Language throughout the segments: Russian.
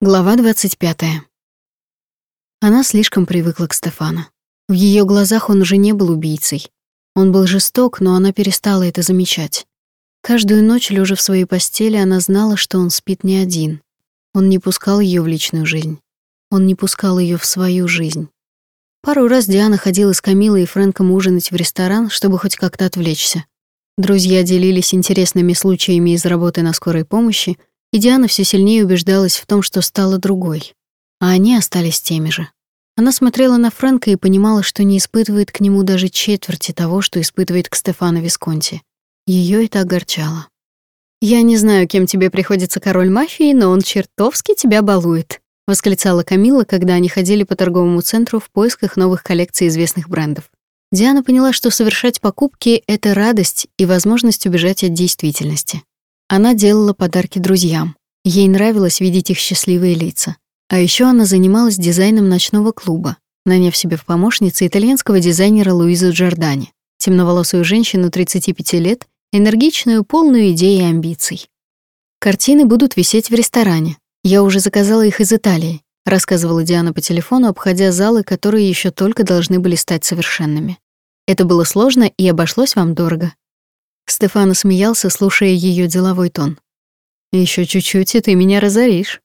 Глава 25. Она слишком привыкла к Стефану. В ее глазах он уже не был убийцей. Он был жесток, но она перестала это замечать. Каждую ночь, лежа в своей постели, она знала, что он спит не один. Он не пускал ее в личную жизнь. Он не пускал ее в свою жизнь. Пару раз Диана ходила с Камилой и Фрэнком ужинать в ресторан, чтобы хоть как-то отвлечься. Друзья делились интересными случаями из работы на скорой помощи, и Диана все сильнее убеждалась в том, что стала другой. А они остались теми же. Она смотрела на Фрэнка и понимала, что не испытывает к нему даже четверти того, что испытывает к Стефано Висконти. Ее это огорчало. «Я не знаю, кем тебе приходится король мафии, но он чертовски тебя балует», — восклицала Камила, когда они ходили по торговому центру в поисках новых коллекций известных брендов. Диана поняла, что совершать покупки — это радость и возможность убежать от действительности. Она делала подарки друзьям. Ей нравилось видеть их счастливые лица. А еще она занималась дизайном ночного клуба, наняв себе в помощнице итальянского дизайнера Луизу Джордани, темноволосую женщину 35 лет, энергичную, полную идей и амбиций. Картины будут висеть в ресторане. Я уже заказала их из Италии, рассказывала Диана по телефону, обходя залы, которые еще только должны были стать совершенными. Это было сложно и обошлось вам дорого. Стефано смеялся, слушая ее деловой тон. Еще чуть-чуть, и ты меня разоришь».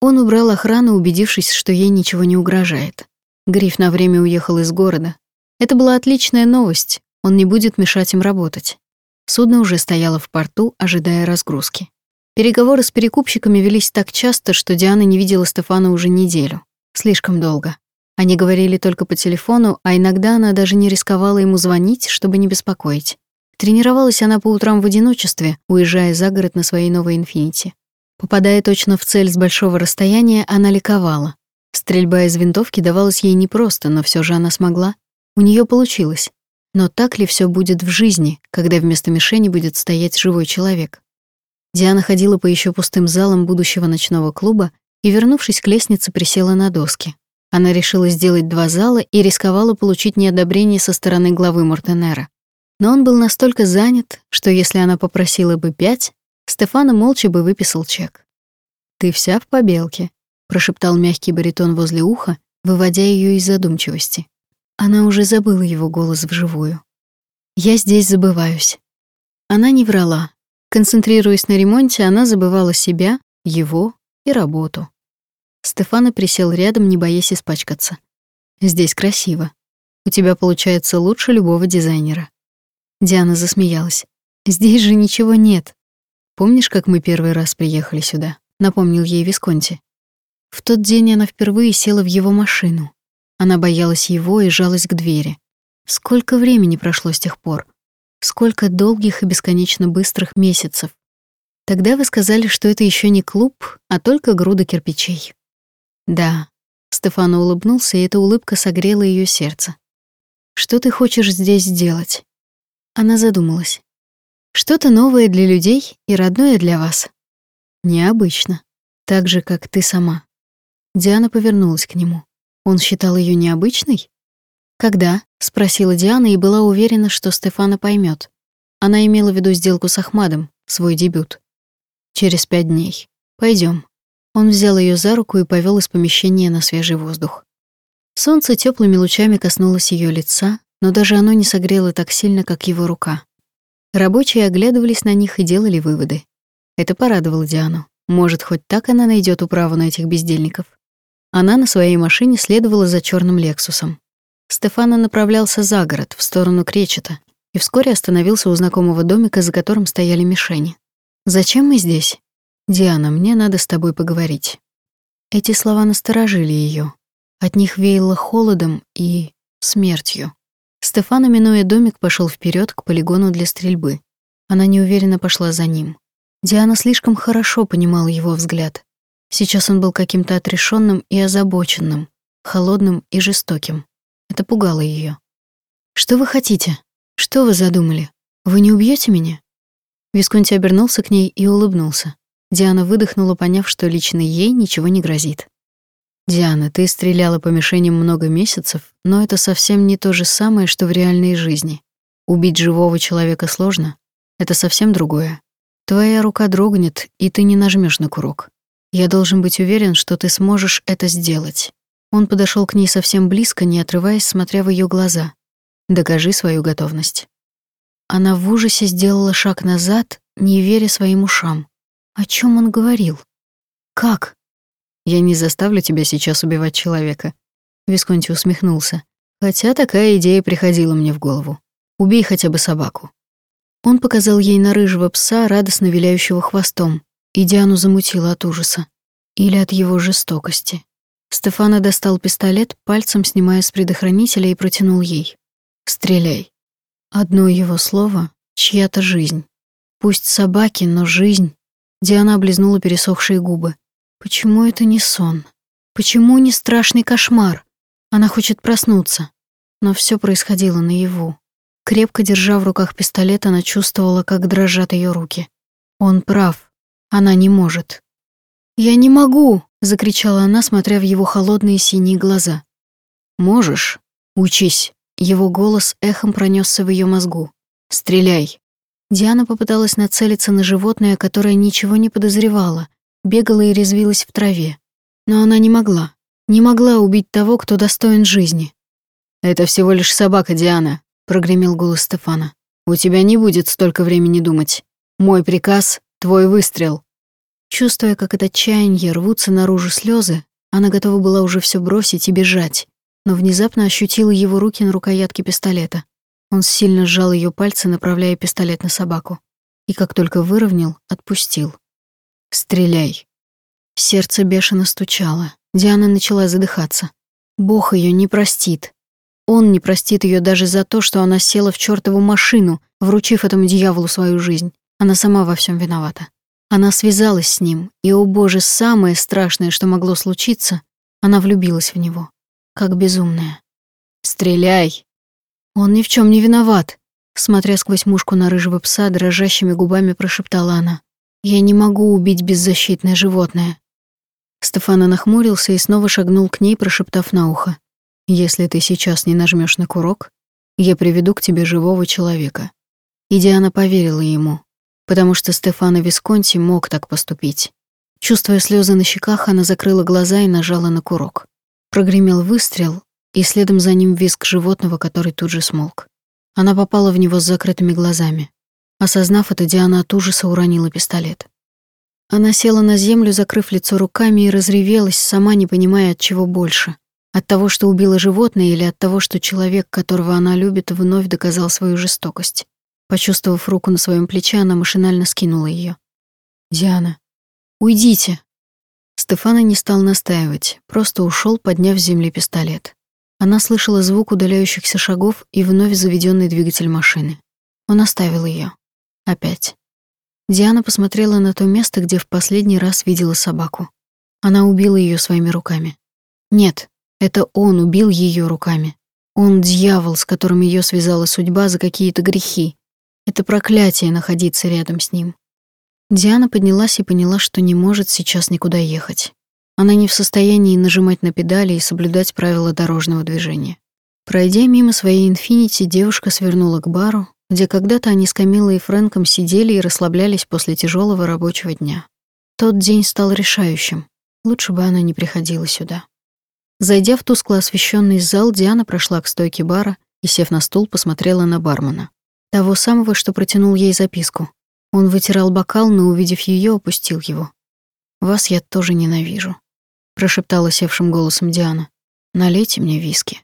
Он убрал охрану, убедившись, что ей ничего не угрожает. Гриф на время уехал из города. Это была отличная новость, он не будет мешать им работать. Судно уже стояло в порту, ожидая разгрузки. Переговоры с перекупщиками велись так часто, что Диана не видела Стефана уже неделю. Слишком долго. Они говорили только по телефону, а иногда она даже не рисковала ему звонить, чтобы не беспокоить. Тренировалась она по утрам в одиночестве, уезжая за город на своей новой «Инфинити». Попадая точно в цель с большого расстояния, она ликовала. Стрельба из винтовки давалась ей непросто, но все же она смогла. У нее получилось. Но так ли все будет в жизни, когда вместо мишени будет стоять живой человек? Диана ходила по еще пустым залам будущего ночного клуба и, вернувшись к лестнице, присела на доски. Она решила сделать два зала и рисковала получить неодобрение со стороны главы Мортенера. Но он был настолько занят, что если она попросила бы пять, Стефана молча бы выписал чек. «Ты вся в побелке», — прошептал мягкий баритон возле уха, выводя ее из задумчивости. Она уже забыла его голос вживую. «Я здесь забываюсь». Она не врала. Концентрируясь на ремонте, она забывала себя, его и работу. Стефана присел рядом, не боясь испачкаться. «Здесь красиво. У тебя получается лучше любого дизайнера». Диана засмеялась. «Здесь же ничего нет. Помнишь, как мы первый раз приехали сюда?» Напомнил ей Висконти. В тот день она впервые села в его машину. Она боялась его и жалась к двери. Сколько времени прошло с тех пор? Сколько долгих и бесконечно быстрых месяцев? Тогда вы сказали, что это еще не клуб, а только груда кирпичей. Да. Стефано улыбнулся, и эта улыбка согрела ее сердце. Что ты хочешь здесь сделать? Она задумалась. Что-то новое для людей и родное для вас. Необычно. Так же, как ты сама. Диана повернулась к нему. Он считал ее необычной? Когда? спросила Диана и была уверена, что Стефана поймет. Она имела в виду сделку с Ахмадом, свой дебют. Через пять дней. Пойдем. Он взял ее за руку и повел из помещения на свежий воздух. Солнце теплыми лучами коснулось ее лица, но даже оно не согрело так сильно, как его рука. Рабочие оглядывались на них и делали выводы. Это порадовало Диану. Может, хоть так она найдет управу на этих бездельников. Она на своей машине следовала за черным Лексусом. Стефана направлялся за город, в сторону Кречета, и вскоре остановился у знакомого домика, за которым стояли мишени. «Зачем мы здесь?» «Диана, мне надо с тобой поговорить». Эти слова насторожили ее. От них веяло холодом и смертью. Стефана, минуя домик, пошел вперед к полигону для стрельбы. Она неуверенно пошла за ним. Диана слишком хорошо понимала его взгляд. Сейчас он был каким-то отрешенным и озабоченным, холодным и жестоким. Это пугало ее. «Что вы хотите? Что вы задумали? Вы не убьете меня?» Висконти обернулся к ней и улыбнулся. Диана выдохнула, поняв, что лично ей ничего не грозит. Диана, ты стреляла по мишеням много месяцев, но это совсем не то же самое, что в реальной жизни. Убить живого человека сложно. Это совсем другое. Твоя рука дрогнет, и ты не нажмешь на курок. Я должен быть уверен, что ты сможешь это сделать. Он подошел к ней совсем близко, не отрываясь, смотря в ее глаза. Докажи свою готовность. Она в ужасе сделала шаг назад, не веря своим ушам. О чем он говорил? Как? Я не заставлю тебя сейчас убивать человека. Висконти усмехнулся. Хотя такая идея приходила мне в голову. Убей хотя бы собаку. Он показал ей на рыжего пса, радостно виляющего хвостом, и Диану замутила от ужаса. Или от его жестокости. Стефана достал пистолет, пальцем снимая с предохранителя и протянул ей. «Стреляй». Одно его слово — чья-то жизнь. Пусть собаки, но жизнь. Диана облизнула пересохшие губы. Почему это не сон? Почему не страшный кошмар? Она хочет проснуться. Но все происходило наяву. Крепко держа в руках пистолет, она чувствовала, как дрожат ее руки. Он прав. Она не может. «Я не могу!» — закричала она, смотря в его холодные синие глаза. «Можешь? Учись!» Его голос эхом пронесся в ее мозгу. «Стреляй!» Диана попыталась нацелиться на животное, которое ничего не подозревало, бегала и резвилась в траве. Но она не могла. Не могла убить того, кто достоин жизни. «Это всего лишь собака, Диана», — прогремел голос Стефана. «У тебя не будет столько времени думать. Мой приказ — твой выстрел». Чувствуя, как от отчаяния рвутся наружу слезы, она готова была уже все бросить и бежать, но внезапно ощутила его руки на рукоятке пистолета. Он сильно сжал ее пальцы, направляя пистолет на собаку. И как только выровнял, отпустил. «Стреляй». Сердце бешено стучало. Диана начала задыхаться. Бог ее не простит. Он не простит ее даже за то, что она села в чертову машину, вручив этому дьяволу свою жизнь. Она сама во всем виновата. Она связалась с ним, и, о боже, самое страшное, что могло случиться, она влюбилась в него. Как безумная. «Стреляй!» «Он ни в чем не виноват», — смотря сквозь мушку на рыжего пса, дрожащими губами прошептала она. «Я не могу убить беззащитное животное». Стефана нахмурился и снова шагнул к ней, прошептав на ухо. «Если ты сейчас не нажмешь на курок, я приведу к тебе живого человека». И Диана поверила ему, потому что Стефано Висконти мог так поступить. Чувствуя слезы на щеках, она закрыла глаза и нажала на курок. Прогремел выстрел, и следом за ним визг животного, который тут же смолк. Она попала в него с закрытыми глазами. Осознав это, Диана от ужаса уронила пистолет. Она села на землю, закрыв лицо руками, и разревелась, сама не понимая, от чего больше. От того, что убила животное, или от того, что человек, которого она любит, вновь доказал свою жестокость. Почувствовав руку на своем плече, она машинально скинула ее. «Диана, уйдите!» Стефана не стал настаивать, просто ушел, подняв с земли пистолет. Она слышала звук удаляющихся шагов и вновь заведенный двигатель машины. Он оставил ее. Опять. Диана посмотрела на то место, где в последний раз видела собаку. Она убила ее своими руками. Нет, это он убил ее руками. Он дьявол, с которым ее связала судьба за какие-то грехи, это проклятие находиться рядом с ним. Диана поднялась и поняла, что не может сейчас никуда ехать. Она не в состоянии нажимать на педали и соблюдать правила дорожного движения. Пройдя мимо своей «Инфинити», девушка свернула к бару, где когда-то они с Камилой и Фрэнком сидели и расслаблялись после тяжелого рабочего дня. Тот день стал решающим. Лучше бы она не приходила сюда. Зайдя в тускло освещенный зал, Диана прошла к стойке бара и, сев на стул, посмотрела на бармена. Того самого, что протянул ей записку. Он вытирал бокал, но, увидев ее, опустил его. «Вас я тоже ненавижу», — прошептала севшим голосом Диана. «Налейте мне виски».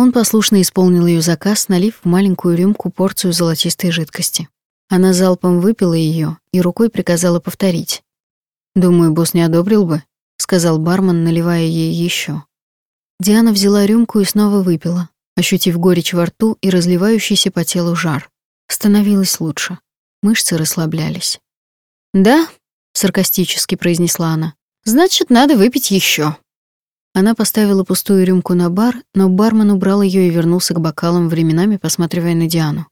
Он послушно исполнил ее заказ, налив в маленькую рюмку порцию золотистой жидкости. Она залпом выпила ее и рукой приказала повторить. «Думаю, босс не одобрил бы», — сказал бармен, наливая ей еще. Диана взяла рюмку и снова выпила, ощутив горечь во рту и разливающийся по телу жар. Становилось лучше. Мышцы расслаблялись. «Да», — саркастически произнесла она, — «значит, надо выпить еще. Она поставила пустую рюмку на бар, но бармен убрал ее и вернулся к бокалам, временами посматривая на Диану.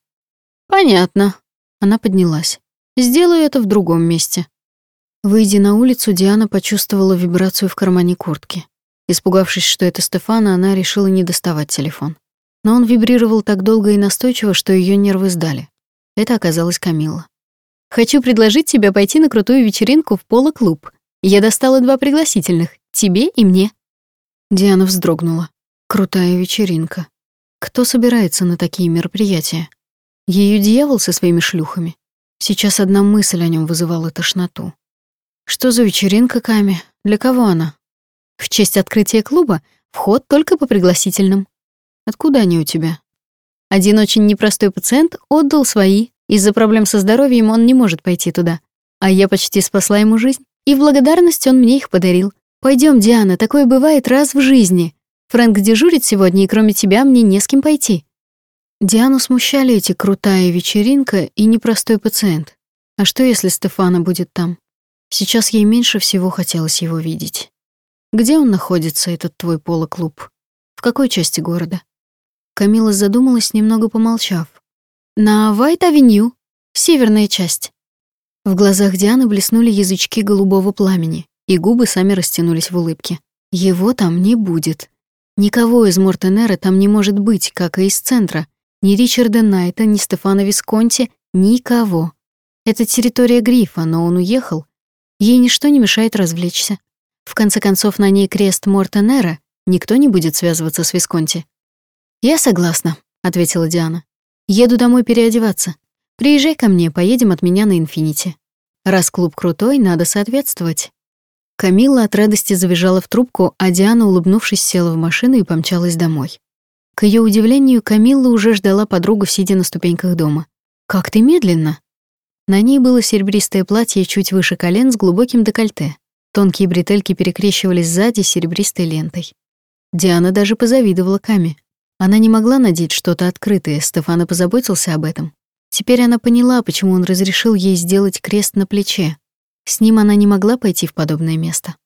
«Понятно». Она поднялась. «Сделаю это в другом месте». Выйдя на улицу, Диана почувствовала вибрацию в кармане куртки. Испугавшись, что это Стефана, она решила не доставать телефон но он вибрировал так долго и настойчиво, что ее нервы сдали. Это оказалась Камилла. «Хочу предложить тебе пойти на крутую вечеринку в поло-клуб», Я достала два пригласительных. Тебе и мне». Диана вздрогнула. Крутая вечеринка. Кто собирается на такие мероприятия? Ее дьявол со своими шлюхами. Сейчас одна мысль о нем вызывала тошноту. Что за вечеринка, Ками? Для кого она? В честь открытия клуба вход только по пригласительным. Откуда они у тебя? Один очень непростой пациент отдал свои. Из-за проблем со здоровьем он не может пойти туда. А я почти спасла ему жизнь. И в благодарность он мне их подарил. Пойдем, Диана, такое бывает раз в жизни. Фрэнк дежурит сегодня, и кроме тебя мне не с кем пойти. Диану смущали эти крутая вечеринка и непростой пациент. А что, если Стефана будет там? Сейчас ей меньше всего хотелось его видеть. Где он находится, этот твой полоклуб? В какой части города? Камила задумалась, немного помолчав. На Вайт-авеню, северная часть. В глазах Дианы блеснули язычки голубого пламени, и губы сами растянулись в улыбке. Его там не будет. Никого из Мортенера там не может быть, как и из центра — ни Ричарда Найта, ни Стефана Висконти, никого. Это территория Грифа, но он уехал. Ей ничто не мешает развлечься. В конце концов, на ней крест Мортенера, никто не будет связываться с Висконти. «Я согласна», — ответила Диана. «Еду домой переодеваться. Приезжай ко мне, поедем от меня на Инфинити. Раз клуб крутой, надо соответствовать». Камила от радости завизжала в трубку, а Диана, улыбнувшись, села в машину и помчалась домой. К ее удивлению, Камилла уже ждала подругу, сидя на ступеньках дома. «Как ты медленно!» На ней было серебристое платье чуть выше колен с глубоким декольте. Тонкие бретельки перекрещивались сзади серебристой лентой. Диана даже позавидовала Каме. Она не могла надеть что-то открытое, Стефана позаботился об этом. Теперь она поняла, почему он разрешил ей сделать крест на плече. С ним она не могла пойти в подобное место.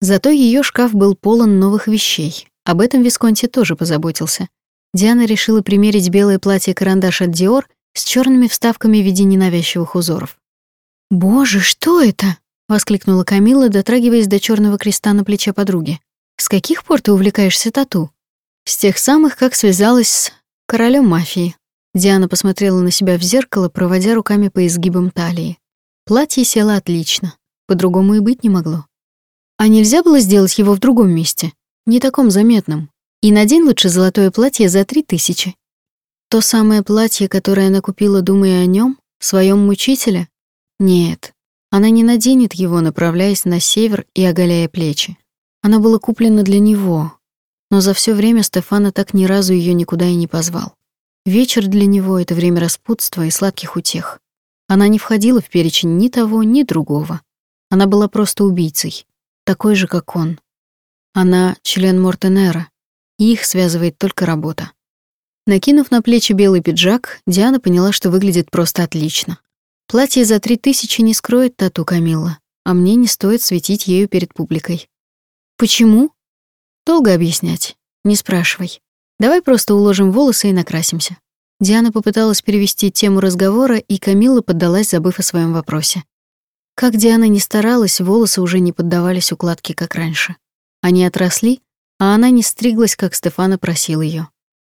Зато ее шкаф был полон новых вещей, об этом Висконти тоже позаботился. Диана решила примерить белое платье-карандаш от Dior с черными вставками в виде ненавязчивых узоров. «Боже, что это?» — воскликнула Камила, дотрагиваясь до черного креста на плече подруги. «С каких пор ты увлекаешься тату?» «С тех самых, как связалась с королем мафии». Диана посмотрела на себя в зеркало, проводя руками по изгибам талии. Платье село отлично, по-другому и быть не могло. А нельзя было сделать его в другом месте? не таком заметном. И надень лучше золотое платье за три тысячи. То самое платье, которое она купила, думая о нем, своем мучителе? Нет, она не наденет его, направляясь на север и оголяя плечи. Оно было куплено для него, но за все время Стефана так ни разу ее никуда и не позвал. Вечер для него — это время распутства и сладких утех. Она не входила в перечень ни того, ни другого. Она была просто убийцей, такой же, как он, она — член Мортенера, и их связывает только работа. Накинув на плечи белый пиджак, Диана поняла, что выглядит просто отлично. Платье за три тысячи не скроет тату Камилла, а мне не стоит светить ею перед публикой. Почему? Долго объяснять. Не спрашивай. Давай просто уложим волосы и накрасимся. Диана попыталась перевести тему разговора, и Камилла поддалась, забыв о своем вопросе. Как Диана не старалась, волосы уже не поддавались укладке, как раньше. Они отросли, а она не стриглась, как Стефана просил ее.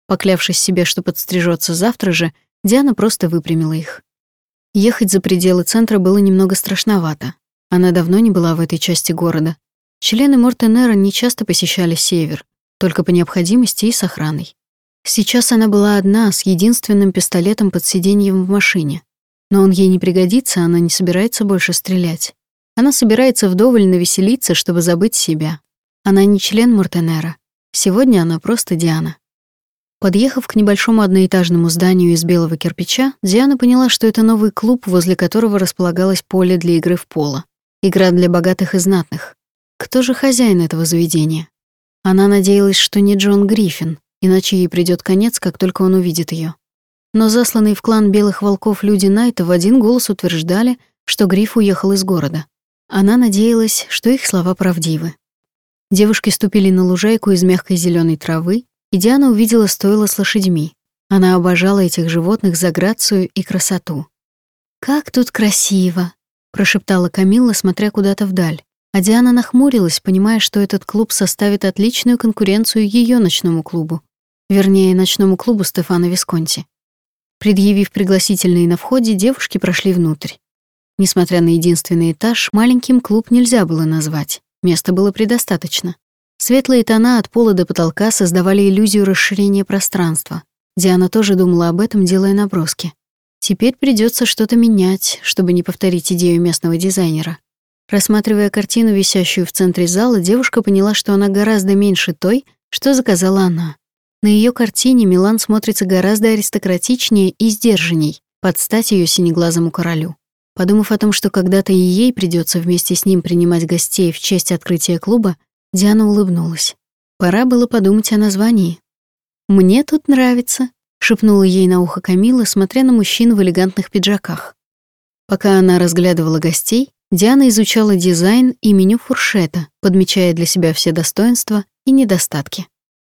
Поклявшись себе, что подстрижется завтра же, Диана просто выпрямила их. Ехать за пределы центра было немного страшновато. Она давно не была в этой части города. Члены Мортенера не часто посещали север, только по необходимости и с охраной. Сейчас она была одна, с единственным пистолетом под сиденьем в машине. Но он ей не пригодится, она не собирается больше стрелять. Она собирается вдоволь навеселиться, чтобы забыть себя. Она не член Муртенера. Сегодня она просто Диана. Подъехав к небольшому одноэтажному зданию из белого кирпича, Диана поняла, что это новый клуб, возле которого располагалось поле для игры в поло. Игра для богатых и знатных. Кто же хозяин этого заведения? Она надеялась, что не Джон Гриффин, иначе ей придёт конец, как только он увидит её. Но засланные в клан Белых Волков люди Найта в один голос утверждали, что Гриф уехал из города. Она надеялась, что их слова правдивы. Девушки ступили на лужайку из мягкой зеленой травы, и Диана увидела стойло с лошадьми. Она обожала этих животных за грацию и красоту. «Как тут красиво!» — прошептала Камилла, смотря куда-то вдаль. А Диана нахмурилась, понимая, что этот клуб составит отличную конкуренцию ее ночному клубу. Вернее, ночному клубу Стефана Висконти. Предъявив пригласительные на входе, девушки прошли внутрь. Несмотря на единственный этаж, маленьким клуб нельзя было назвать. Места было предостаточно. Светлые тона от пола до потолка создавали иллюзию расширения пространства. Диана тоже думала об этом, делая наброски. Теперь придется что-то менять, чтобы не повторить идею местного дизайнера. Рассматривая картину, висящую в центре зала, девушка поняла, что она гораздо меньше той, что заказала она. На ее картине Милан смотрится гораздо аристократичнее и сдержанней, под стать ее синеглазому королю. Подумав о том, что когда-то и ей придется вместе с ним принимать гостей в честь открытия клуба, Диана улыбнулась. Пора было подумать о названии. «Мне тут нравится», — шепнула ей на ухо Камила, смотря на мужчин в элегантных пиджаках. Пока она разглядывала гостей, Диана изучала дизайн и меню фуршета, подмечая для себя все достоинства и недостатки.